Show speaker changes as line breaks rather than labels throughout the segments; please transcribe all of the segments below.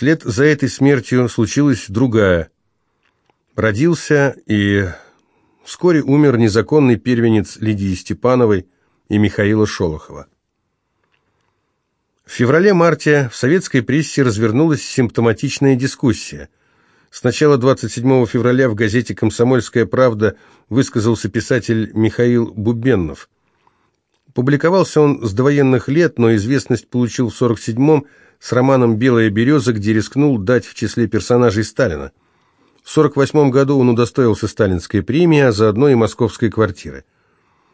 Вслед за этой смертью случилась другая. Родился и вскоре умер незаконный первенец Лидии Степановой и Михаила Шолохова. В феврале-марте в советской прессе развернулась симптоматичная дискуссия. Сначала 27 февраля в газете «Комсомольская правда» высказался писатель Михаил Бубеннов. Публиковался он с довоенных лет, но известность получил в 47-м с романом «Белая береза», где рискнул дать в числе персонажей Сталина. В 48 году он удостоился сталинской премии, а заодно и московской квартиры.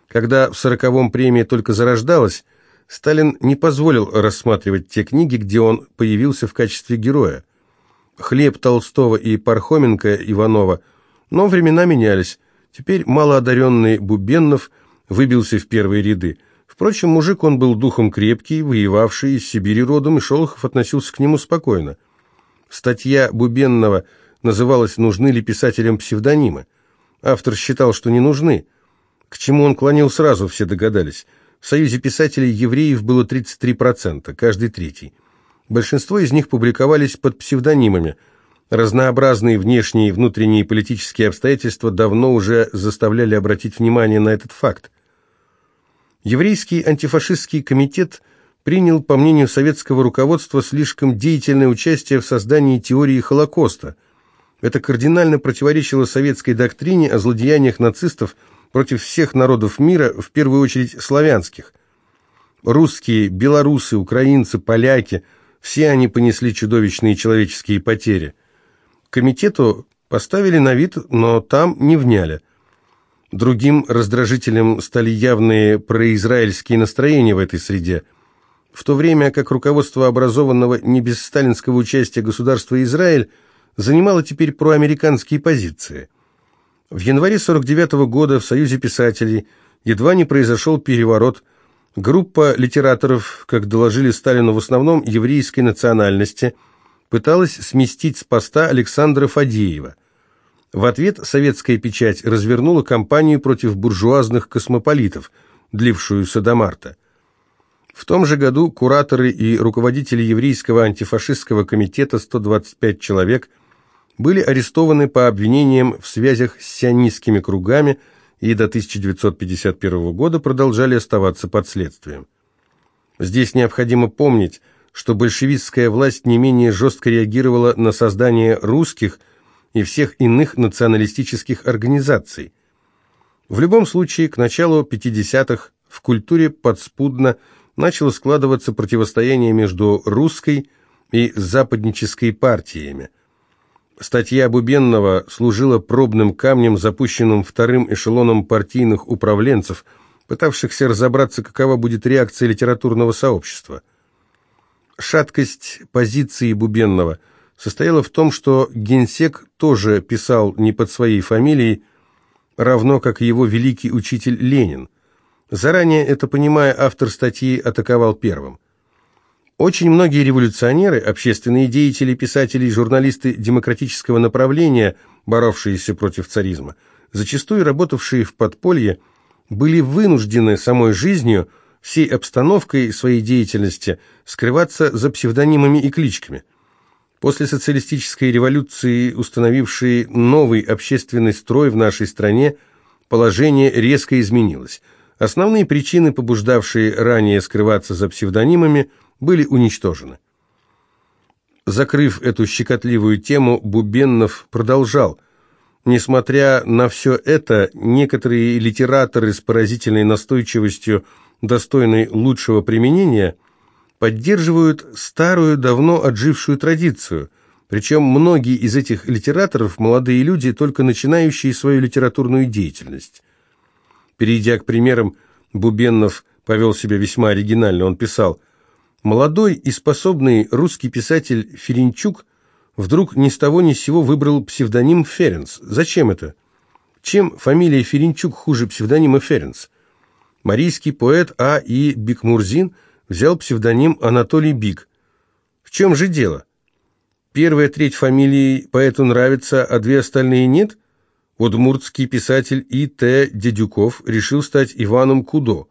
Когда в 40-м премия только зарождалась, Сталин не позволил рассматривать те книги, где он появился в качестве героя. Хлеб Толстого и Пархоменко Иванова, но времена менялись. Теперь малоодаренный Бубеннов выбился в первые ряды. Впрочем, мужик он был духом крепкий, воевавший из Сибири родом, и Шолохов относился к нему спокойно. Статья Бубенного называлась «Нужны ли писателям псевдонимы?». Автор считал, что не нужны. К чему он клонил сразу, все догадались. В Союзе писателей евреев было 33%, каждый третий. Большинство из них публиковались под псевдонимами. Разнообразные внешние и внутренние политические обстоятельства давно уже заставляли обратить внимание на этот факт. Еврейский антифашистский комитет принял, по мнению советского руководства, слишком деятельное участие в создании теории Холокоста. Это кардинально противоречило советской доктрине о злодеяниях нацистов – против всех народов мира, в первую очередь славянских. Русские, белорусы, украинцы, поляки – все они понесли чудовищные человеческие потери. Комитету поставили на вид, но там не вняли. Другим раздражителем стали явные произраильские настроения в этой среде. В то время как руководство образованного не без сталинского участия государства Израиль занимало теперь проамериканские позиции – в январе 49 -го года в Союзе писателей едва не произошел переворот. Группа литераторов, как доложили Сталину в основном еврейской национальности, пыталась сместить с поста Александра Фадеева. В ответ советская печать развернула кампанию против буржуазных космополитов, длившуюся до марта. В том же году кураторы и руководители еврейского антифашистского комитета 125 человек – были арестованы по обвинениям в связях с сионистскими кругами и до 1951 года продолжали оставаться под следствием. Здесь необходимо помнить, что большевистская власть не менее жестко реагировала на создание русских и всех иных националистических организаций. В любом случае, к началу 50-х в культуре подспудно начало складываться противостояние между русской и западнической партиями. Статья Бубенного служила пробным камнем, запущенным вторым эшелоном партийных управленцев, пытавшихся разобраться, какова будет реакция литературного сообщества. Шаткость позиции Бубенного состояла в том, что генсек тоже писал не под своей фамилией, равно как его великий учитель Ленин. Заранее это понимая, автор статьи атаковал первым. Очень многие революционеры, общественные деятели, писатели и журналисты демократического направления, боровшиеся против царизма, зачастую работавшие в подполье, были вынуждены самой жизнью, всей обстановкой своей деятельности скрываться за псевдонимами и кличками. После социалистической революции, установившей новый общественный строй в нашей стране, положение резко изменилось. Основные причины, побуждавшие ранее скрываться за псевдонимами – были уничтожены. Закрыв эту щекотливую тему, Бубеннов продолжал. Несмотря на все это, некоторые литераторы с поразительной настойчивостью, достойной лучшего применения, поддерживают старую, давно отжившую традицию. Причем многие из этих литераторов – молодые люди, только начинающие свою литературную деятельность. Перейдя к примерам, Бубенов повел себя весьма оригинально. Он писал – Молодой и способный русский писатель Ференчук вдруг ни с того ни с сего выбрал псевдоним Ференц. Зачем это? Чем фамилия Ференчук хуже псевдонима Ференц? Марийский поэт А. И. Бикмурзин взял псевдоним Анатолий Бик. В чем же дело? Первая треть фамилии поэту нравится, а две остальные нет? Удмуртский писатель И. Т. Дедюков решил стать Иваном Кудо.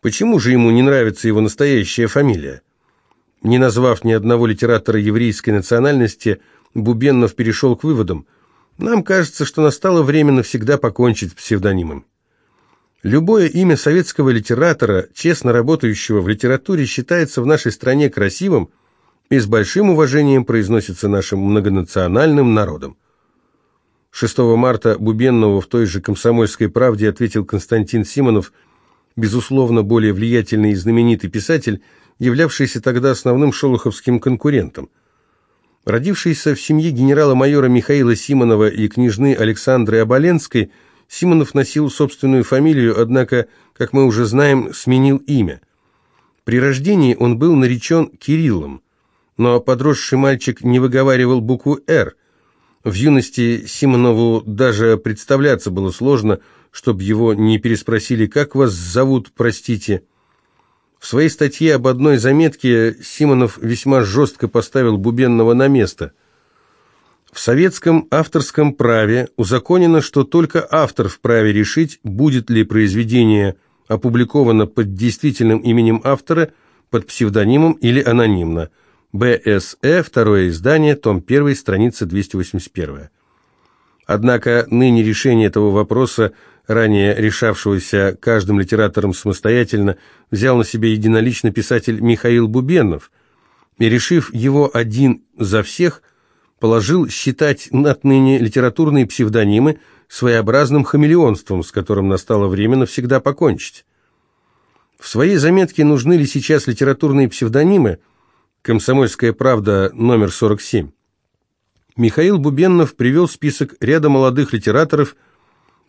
Почему же ему не нравится его настоящая фамилия? Не назвав ни одного литератора еврейской национальности, Бубеннов перешел к выводам. Нам кажется, что настало время навсегда покончить с псевдонимом. Любое имя советского литератора, честно работающего в литературе, считается в нашей стране красивым и с большим уважением произносится нашим многонациональным народом. 6 марта Бубеннову в той же «Комсомольской правде» ответил Константин Симонов, безусловно, более влиятельный и знаменитый писатель, являвшийся тогда основным шолоховским конкурентом. Родившийся в семье генерала-майора Михаила Симонова и княжны Александры Оболенской, Симонов носил собственную фамилию, однако, как мы уже знаем, сменил имя. При рождении он был наречен Кириллом, но подросший мальчик не выговаривал букву «Р». В юности Симонову даже представляться было сложно, чтобы его не переспросили «Как вас зовут, простите?» В своей статье об одной заметке Симонов весьма жестко поставил Бубенного на место. В советском авторском праве узаконено, что только автор вправе решить, будет ли произведение опубликовано под действительным именем автора, под псевдонимом или анонимно. БСЭ, второе издание, том 1, страница 281. Однако ныне решение этого вопроса ранее решавшегося каждым литератором самостоятельно, взял на себя единолично писатель Михаил Бубенов, и, решив его один за всех, положил считать отныне литературные псевдонимы своеобразным хамелеонством, с которым настало время навсегда покончить. В своей заметке «Нужны ли сейчас литературные псевдонимы?» «Комсомольская правда» номер 47. Михаил Бубеннов привел список ряда молодых литераторов –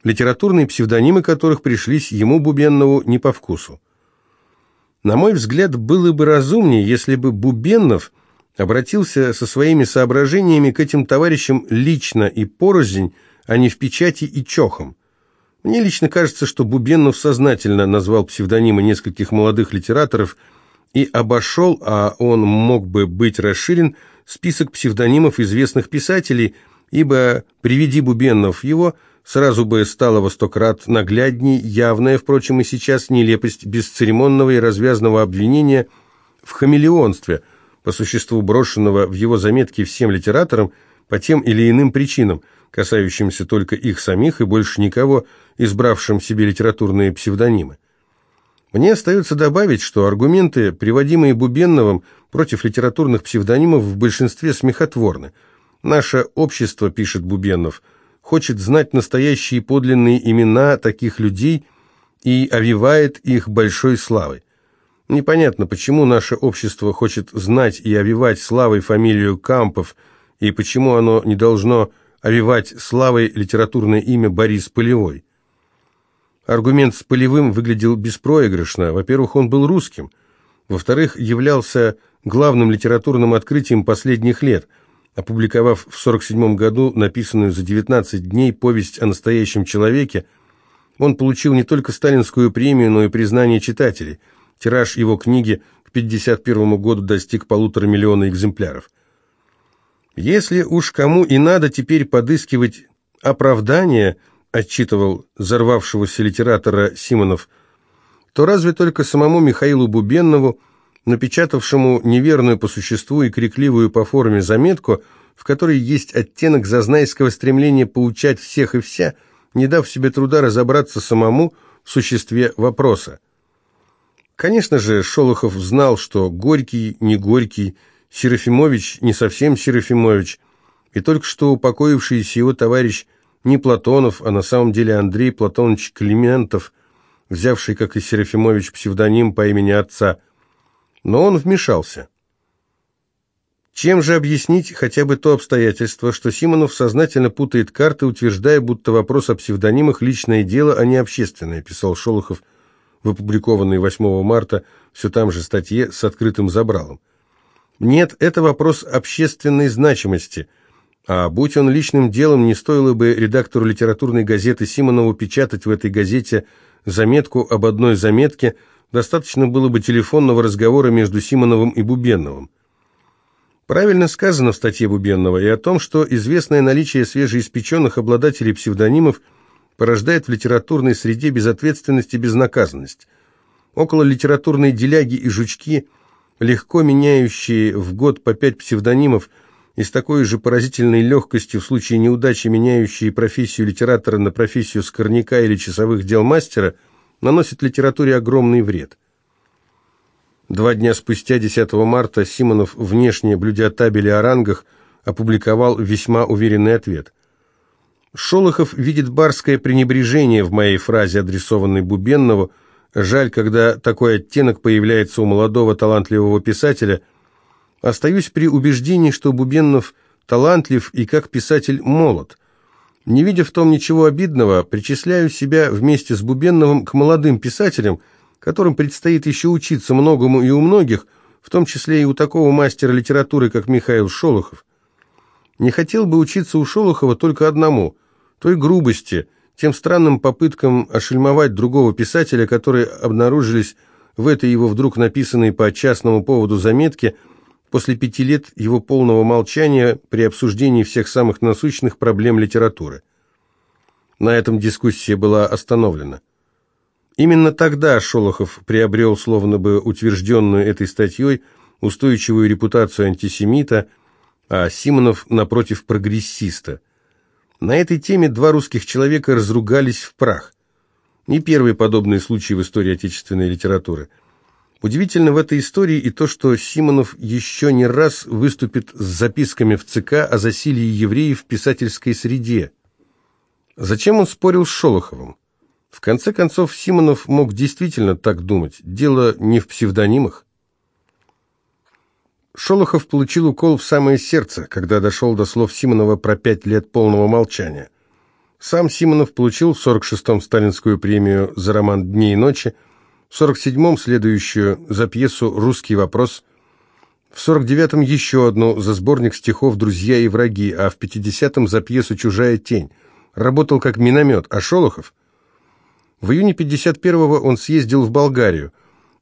литературные псевдонимы которых пришлись ему, Бубеннову, не по вкусу. На мой взгляд, было бы разумнее, если бы Бубеннов обратился со своими соображениями к этим товарищам лично и порознь, а не в печати и чохом. Мне лично кажется, что Бубеннов сознательно назвал псевдонимы нескольких молодых литераторов и обошел, а он мог бы быть расширен, список псевдонимов известных писателей, ибо, приведи Бубеннов его, Сразу бы стало во сто крат наглядней, явная, впрочем, и сейчас нелепость бесцеремонного и развязного обвинения в хамелеонстве, по существу брошенного в его заметки всем литераторам по тем или иным причинам, касающимся только их самих и больше никого, избравшим себе литературные псевдонимы. Мне остается добавить, что аргументы, приводимые Бубенновым против литературных псевдонимов, в большинстве смехотворны. «Наше общество», — пишет Бубеннов, — хочет знать настоящие подлинные имена таких людей и овивает их большой славой. Непонятно, почему наше общество хочет знать и овивать славой фамилию Кампов, и почему оно не должно овивать славой литературное имя Борис Полевой. Аргумент с Полевым выглядел беспроигрышно. Во-первых, он был русским. Во-вторых, являлся главным литературным открытием последних лет – Опубликовав в 1947 году написанную за 19 дней повесть о настоящем человеке, он получил не только сталинскую премию, но и признание читателей. Тираж его книги к 1951 году достиг полутора миллиона экземпляров. «Если уж кому и надо теперь подыскивать оправдание», отчитывал взорвавшегося литератора Симонов, то разве только самому Михаилу Бубеннову, напечатавшему неверную по существу и крикливую по форме заметку, в которой есть оттенок зазнайского стремления поучать всех и вся, не дав себе труда разобраться самому в существе вопроса. Конечно же, Шолохов знал, что Горький не Горький, Серафимович не совсем Серафимович, и только что упокоившийся его товарищ не Платонов, а на самом деле Андрей Платонович Климентов, взявший, как и Серафимович, псевдоним по имени отца – но он вмешался. Чем же объяснить хотя бы то обстоятельство, что Симонов сознательно путает карты, утверждая, будто вопрос о псевдонимах – личное дело, а не общественное, писал Шолохов в опубликованной 8 марта все там же статье с открытым забралом. Нет, это вопрос общественной значимости, а будь он личным делом, не стоило бы редактору литературной газеты Симонову печатать в этой газете заметку об одной заметке – Достаточно было бы телефонного разговора между Симоновым и Бубенновым. Правильно сказано в статье Бубенного и о том, что известное наличие свежеиспеченных обладателей псевдонимов порождает в литературной среде безответственность и безнаказанность. Около литературной деляги и жучки легко меняющие в год по пять псевдонимов и с такой же поразительной легкостью в случае неудачи меняющие профессию литератора на профессию скорняка или часовых дел мастера, наносят литературе огромный вред. Два дня спустя, 10 марта, Симонов, внешне блюдя табели о рангах, опубликовал весьма уверенный ответ. Шолохов видит барское пренебрежение в моей фразе, адресованной Бубеннову. Жаль, когда такой оттенок появляется у молодого талантливого писателя. Остаюсь при убеждении, что Бубеннов талантлив и как писатель молод. Не видя в том ничего обидного, причисляю себя вместе с Бубенновым к молодым писателям – которым предстоит еще учиться многому и у многих, в том числе и у такого мастера литературы, как Михаил Шолохов. Не хотел бы учиться у Шолохова только одному – той грубости, тем странным попыткам ошельмовать другого писателя, которые обнаружились в этой его вдруг написанной по частному поводу заметке после пяти лет его полного молчания при обсуждении всех самых насущных проблем литературы. На этом дискуссия была остановлена. Именно тогда Шолохов приобрел, словно бы утвержденную этой статьей, устойчивую репутацию антисемита, а Симонов, напротив, прогрессиста. На этой теме два русских человека разругались в прах. Не первый подобный случай в истории отечественной литературы. Удивительно в этой истории и то, что Симонов еще не раз выступит с записками в ЦК о засилии евреев в писательской среде. Зачем он спорил с Шолоховым? В конце концов, Симонов мог действительно так думать. Дело не в псевдонимах. Шолохов получил укол в самое сердце, когда дошел до слов Симонова про пять лет полного молчания. Сам Симонов получил в 46-м сталинскую премию за роман «Дни и ночи», в 47-м следующую за пьесу «Русский вопрос», в 49-м еще одну за сборник стихов «Друзья и враги», а в 50-м за пьесу «Чужая тень». Работал как миномет, а Шолохов в июне 51-го он съездил в Болгарию.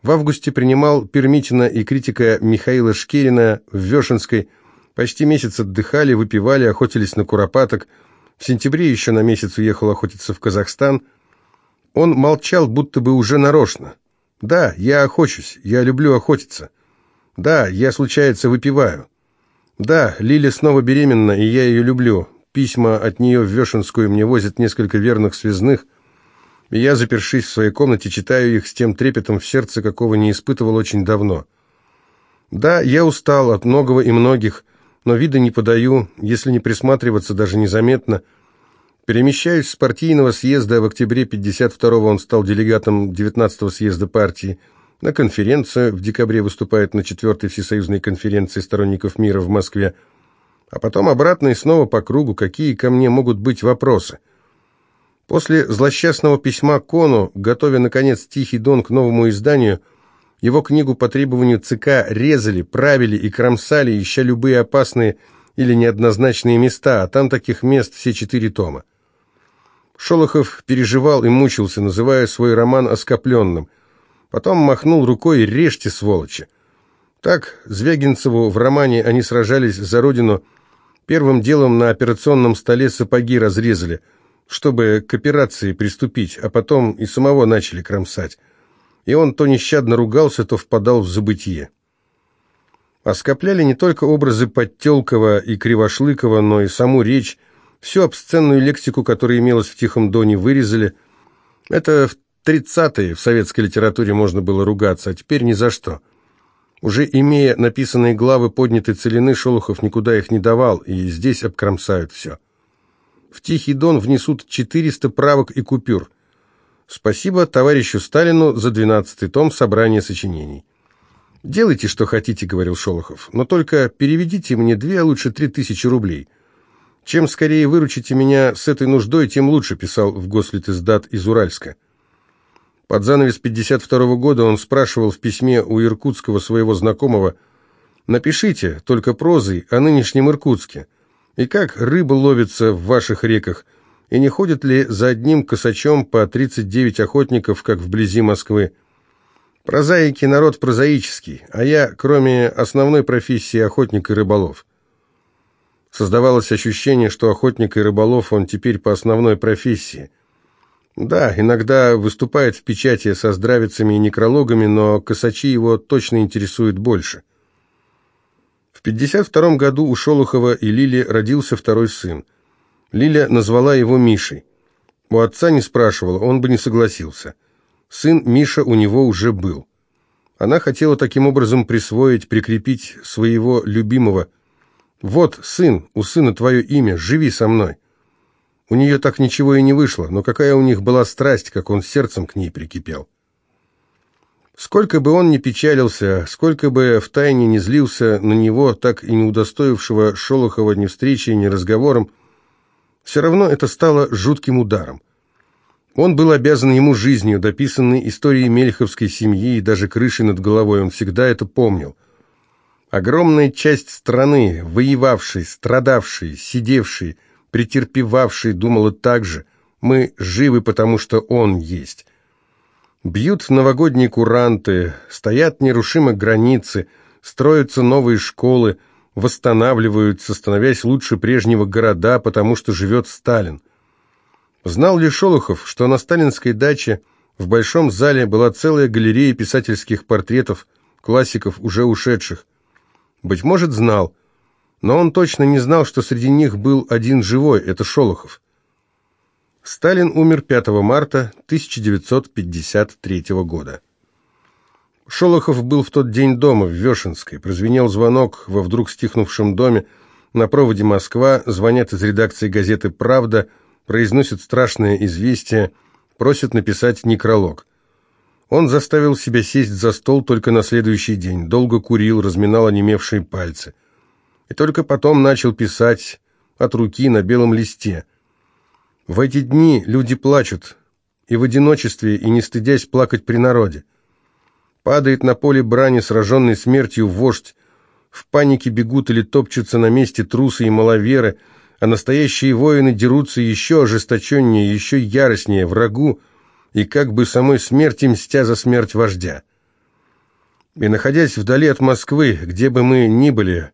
В августе принимал Пермитина и критика Михаила Шкерина в Вешенской. Почти месяц отдыхали, выпивали, охотились на куропаток. В сентябре еще на месяц уехал охотиться в Казахстан. Он молчал, будто бы уже нарочно. «Да, я охочусь, я люблю охотиться. Да, я, случается, выпиваю. Да, Лиля снова беременна, и я ее люблю. Письма от нее в Вешенскую мне возят несколько верных связных – и я, запершись в своей комнате, читаю их с тем трепетом в сердце, какого не испытывал очень давно. Да, я устал от многого и многих, но вида не подаю, если не присматриваться даже незаметно. Перемещаюсь с партийного съезда, в октябре 52-го он стал делегатом 19-го съезда партии, на конференцию, в декабре выступает на 4-й всесоюзной конференции сторонников мира в Москве, а потом обратно и снова по кругу, какие ко мне могут быть вопросы. После злосчастного письма Кону, готовя, наконец, «Тихий дон» к новому изданию, его книгу по требованию ЦК резали, правили и кромсали, ища любые опасные или неоднозначные места, а там таких мест все четыре тома. Шолохов переживал и мучился, называя свой роман оскопленным. Потом махнул рукой «Режьте, сволочи!». Так Звягинцеву в романе «Они сражались за родину» первым делом на операционном столе сапоги разрезали – чтобы к операции приступить, а потом и самого начали кромсать. И он то нещадно ругался, то впадал в забытие. Оскопляли не только образы Подтелкова и Кривошлыкова, но и саму речь, всю обсценную лексику, которая имелась в Тихом Доне, вырезали. Это в тридцатые в советской литературе можно было ругаться, а теперь ни за что. Уже имея написанные главы поднятой целины, Шолохов никуда их не давал, и здесь обкромсают все. В Тихий Дон внесут 400 правок и купюр. Спасибо товарищу Сталину за 12 том собрания сочинений. «Делайте, что хотите», — говорил Шолохов, «но только переведите мне две, а лучше три тысячи рублей. Чем скорее выручите меня с этой нуждой, тем лучше», — писал в Гослитиздат из Уральска. Под занавес 52 -го года он спрашивал в письме у иркутского своего знакомого «Напишите, только прозой, о нынешнем Иркутске». И как рыба ловится в ваших реках? И не ходит ли за одним косачом по 39 охотников, как вблизи Москвы? Прозаики – народ прозаический, а я, кроме основной профессии, охотник и рыболов. Создавалось ощущение, что охотник и рыболов он теперь по основной профессии. Да, иногда выступает в печати со здравицами и некрологами, но косачи его точно интересуют больше. В 52 году у Шолохова и Лили родился второй сын. Лиля назвала его Мишей. У отца не спрашивала, он бы не согласился. Сын Миша у него уже был. Она хотела таким образом присвоить, прикрепить своего любимого. «Вот, сын, у сына твое имя, живи со мной». У нее так ничего и не вышло, но какая у них была страсть, как он сердцем к ней прикипел. Сколько бы он ни печалился, сколько бы втайне не злился на него, так и не удостоившего Шолохова ни встречи, ни разговором, все равно это стало жутким ударом. Он был обязан ему жизнью, дописанной историей мельховской семьи и даже крышей над головой, он всегда это помнил. Огромная часть страны, воевавшей, страдавшей, сидевшей, претерпевавший, думала так же. Мы живы, потому что он есть. Бьют новогодние куранты, стоят нерушимо границы, строятся новые школы, восстанавливаются, становясь лучше прежнего города, потому что живет Сталин. Знал ли Шолохов, что на сталинской даче в большом зале была целая галерея писательских портретов, классиков, уже ушедших? Быть может, знал – но он точно не знал, что среди них был один живой, это Шолохов. Сталин умер 5 марта 1953 года. Шолохов был в тот день дома, в Вешенской. Прозвенел звонок во вдруг стихнувшем доме. На проводе Москва звонят из редакции газеты «Правда», произносят страшное известие, просят написать некролог. Он заставил себя сесть за стол только на следующий день, долго курил, разминал онемевшие пальцы – и только потом начал писать от руки на белом листе. В эти дни люди плачут, и в одиночестве, и не стыдясь плакать при народе. Падает на поле брани, сраженный смертью вождь, в панике бегут или топчутся на месте трусы и маловеры, а настоящие воины дерутся еще ожесточеннее, еще яростнее врагу, и как бы самой смерти мстя за смерть вождя. И находясь вдали от Москвы, где бы мы ни были,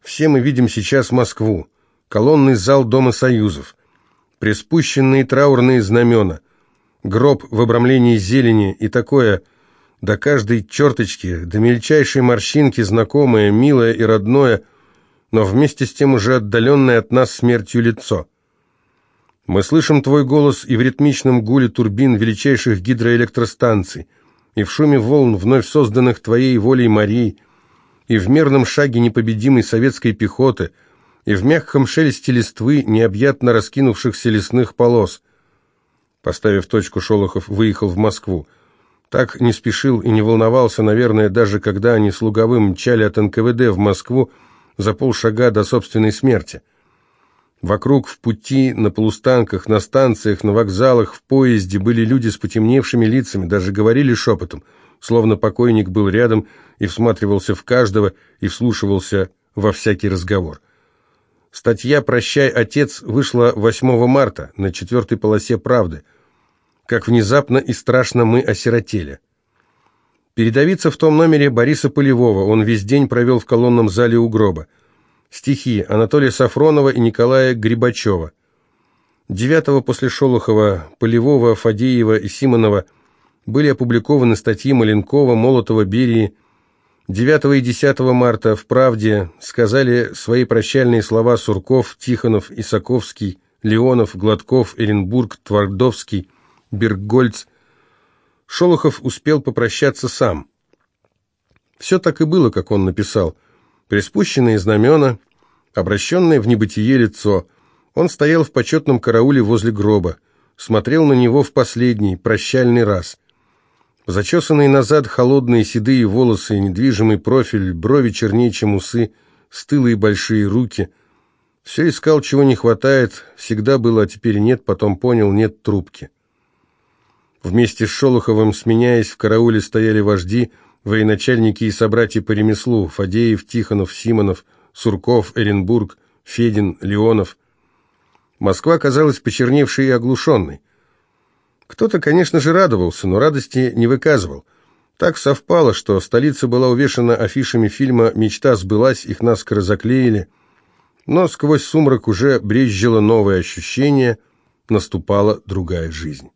все мы видим сейчас Москву, колонный зал Дома Союзов, приспущенные траурные знамена, гроб в обрамлении зелени и такое до каждой черточки, до мельчайшей морщинки знакомое, милое и родное, но вместе с тем уже отдаленное от нас смертью лицо. Мы слышим твой голос и в ритмичном гуле турбин величайших гидроэлектростанций, и в шуме волн, вновь созданных твоей волей морей, и в мерном шаге непобедимой советской пехоты, и в мягком шелесте листвы необъятно раскинувшихся лесных полос. Поставив точку, Шолохов выехал в Москву. Так не спешил и не волновался, наверное, даже когда они с Луговым мчали от НКВД в Москву за полшага до собственной смерти. Вокруг в пути, на полустанках, на станциях, на вокзалах, в поезде были люди с потемневшими лицами, даже говорили шепотом – словно покойник был рядом и всматривался в каждого и вслушивался во всякий разговор. Статья «Прощай, отец» вышла 8 марта на четвертой полосе «Правды». Как внезапно и страшно мы осиротели. Передовица в том номере Бориса Полевого, он весь день провел в колонном зале у гроба. Стихи Анатолия Сафронова и Николая Грибачева. Девятого после Шолохова, Полевого, Фадеева и Симонова – были опубликованы статьи Маленкова, Молотова, Берии. 9 и 10 марта в «Правде» сказали свои прощальные слова Сурков, Тихонов, Исаковский, Леонов, Гладков, Эренбург, Твардовский, Бергольц. Шолохов успел попрощаться сам. Все так и было, как он написал. Приспущенные знамена, обращенное в небытие лицо. Он стоял в почетном карауле возле гроба, смотрел на него в последний, прощальный раз. Зачесанные назад холодные седые волосы, недвижимый профиль, брови чернее, чем усы, стылые большие руки. Все искал, чего не хватает, всегда было, а теперь нет, потом понял, нет трубки. Вместе с Шолоховым, сменяясь, в карауле стояли вожди, военачальники и собратья по ремеслу, Фадеев, Тихонов, Симонов, Сурков, Эренбург, Федин, Леонов. Москва казалась почерневшей и оглушенной. Кто-то, конечно же, радовался, но радости не выказывал. Так совпало, что столица была увешана афишами фильма «Мечта сбылась», их наскоро заклеили. Но сквозь сумрак уже брезжило новое ощущение, наступала другая жизнь.